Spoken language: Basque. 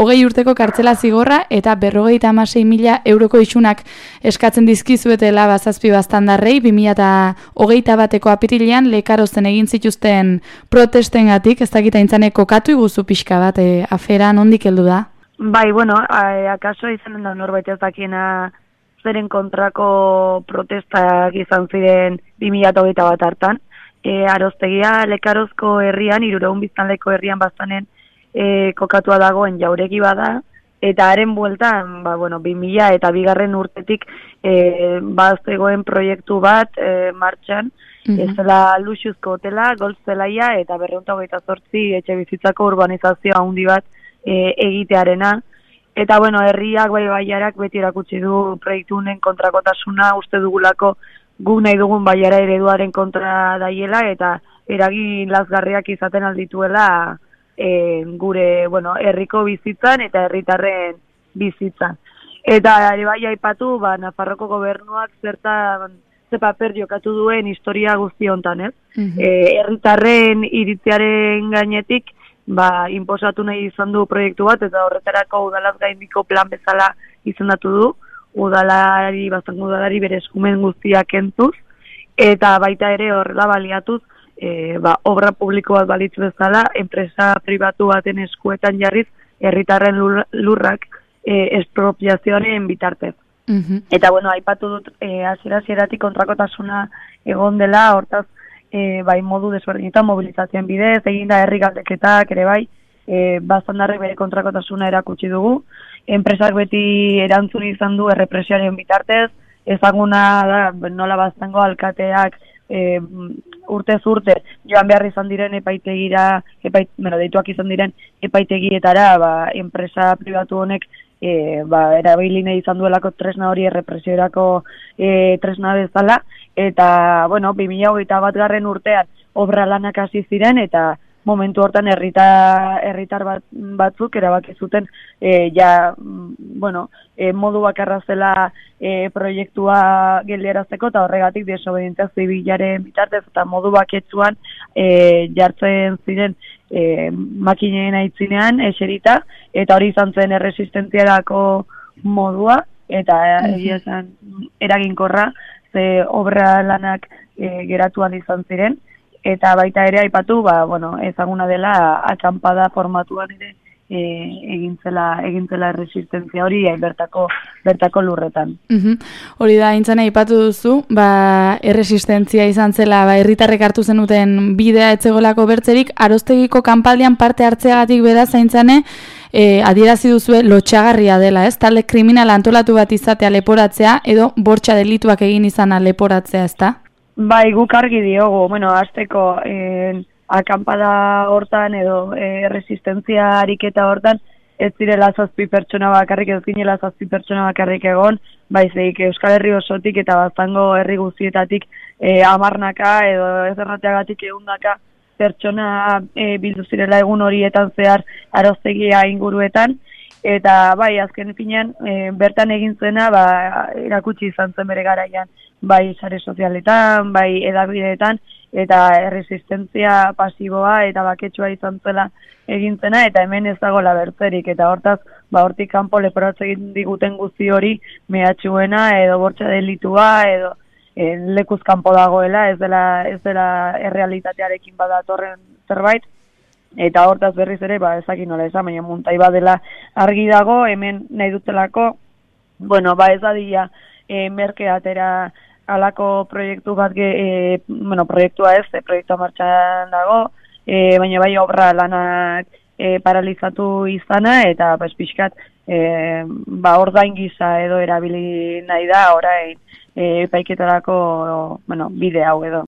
hogei urteko kartzela zigorra eta berrogeita amasei mila euroko isunak eskatzen dizkizuetela bazazpi baztandarrei, 2008 bateko apirilean lekarozen egin zituzten protesten gatik, ez dakita intzane kokatu iguzu pixka bat, e, afera nondik heldu da? Bai, bueno, a, akaso izanen da norbait ez dakiena zeren kontrako protestak izan ziren 2008 bat hartan, e, aroztegia lekarozko herrian, irureun biztanleko herrian bastanen e, kokatua dagoen jauregi bada, eta haren bueltan, ba, bueno, 2000 eta bigarren urtetik e, baztegoen proiektu bat e, martxan, mm -hmm. ez dela luxuzko hotela, goltzelaia eta berreunta hogeita zortzi etxe bizitzako urbanizazioa handi bat e, egitearena, Eta, bueno, herriak bai baiarak beti erakutsi du proiektu kontrakotasuna, uste dugulako gu nahi dugun baiara ereduaren kontra daiela eta eragin lasgarriak izaten aldituela e, gure bueno, herriko bizitzan eta herritarren bizitzan. Eta ere bai aipatu, ba, Nafarroko gobernuak zertan ze paper jokatu duen historia guzti hontan, ez? Mm herritarren iritziaren gainetik, ba, inposatu nahi izan du proiektu bat, eta horretarako udalaz gaindiko plan bezala izendatu du, udalari, bazan udalari bere eskumen guztiak entuz, eta baita ere horrela baliatuz, e, ba, obra publiko bat balitz bezala, enpresa pribatu baten eskuetan jarriz, herritarren lurrak e, espropiazioaren bitartez. Mm Eta, bueno, aipatu dut, e, azera kontrakotasuna egon dela, hortaz, e, bai modu desberdinetan mobilizazioen bidez, eginda herri galdeketak ere bai, e, bazandarrek bere kontrakotasuna erakutsi dugu, enpresak beti erantzun izan du errepresioaren bitartez, ezaguna da nola baztango alkateak e, urte urte joan behar izan diren epaitegira, epait, bueno, deituak izan diren epaitegietara, ba, enpresa pribatu honek e, ba, erabiline izan duelako tresna hori errepresiorako e, tresna bezala, eta, bueno, 2008 bat garren urtean obra lanak hasi ziren, eta momentu hortan herritar herritar bat, batzuk erabaki zuten e, ja bueno, e, modu bakarra zela e, proiektua geldiarazteko eta horregatik desobedientzia zibilaren bitartez eta modu baketsuan e, jartzen ziren e, makineen aitzinean eserita eta hori izan zen erresistentziarako modua eta egia esan eraginkorra ze obra lanak e, geratuan izan ziren eta baita ere aipatu, ba, bueno, ezaguna dela atxampada formatuan ere e, egintzela, egintzela resistentzia hori bertako, bertako lurretan. Mm Hori da, intzana aipatu duzu, ba, erresistentzia izan zela, ba, herritarrek hartu zenuten bidea etzegolako bertzerik, arostegiko kanpaldian parte hartzeagatik beda zaintzane, e, adierazi duzue lotxagarria dela, ez? Talde kriminal antolatu bat izatea leporatzea, edo bortxa delituak egin izana leporatzea, ez da? Bai, guk argi diogu, bueno, azteko eh, akampada hortan edo eh, resistentzia ariketa hortan, ez direla zazpi pertsona bakarrik, ez ginela zazpi pertsona bakarrik egon, baizik Euskal Herri osotik eta bazango herri guztietatik eh, amarnaka edo ez errateagatik egundaka pertsona eh, bildu zirela egun horietan zehar aroztegia inguruetan, eta bai, azken finean, e, bertan egin zena, ba, erakutsi izan zen bere garaian, bai sare sozialetan, bai edabideetan, eta erresistentzia pasiboa eta baketsua izan zela egintzena, eta hemen ez dago labertzerik, eta hortaz, ba, hortik kanpo leporatze egin diguten guzti hori mehatxuena, edo bortxa delitua, edo e, lekuz kanpo dagoela, ez dela, ez dela errealitatearekin badatorren zerbait, eta hortaz berriz ere, ba, ezakin nola esan, baina muntai badela argi dago, hemen nahi dutelako, bueno, ba, ez adila, e, merke atera alako proiektu bat e, bueno, proiektua ez, e, proiektua martxan dago, e, baina bai obra lanak e, paralizatu izana eta pues pixkat e, ba ordain gisa edo erabili nahi da orain e, paiketarako bueno, bide hau edo.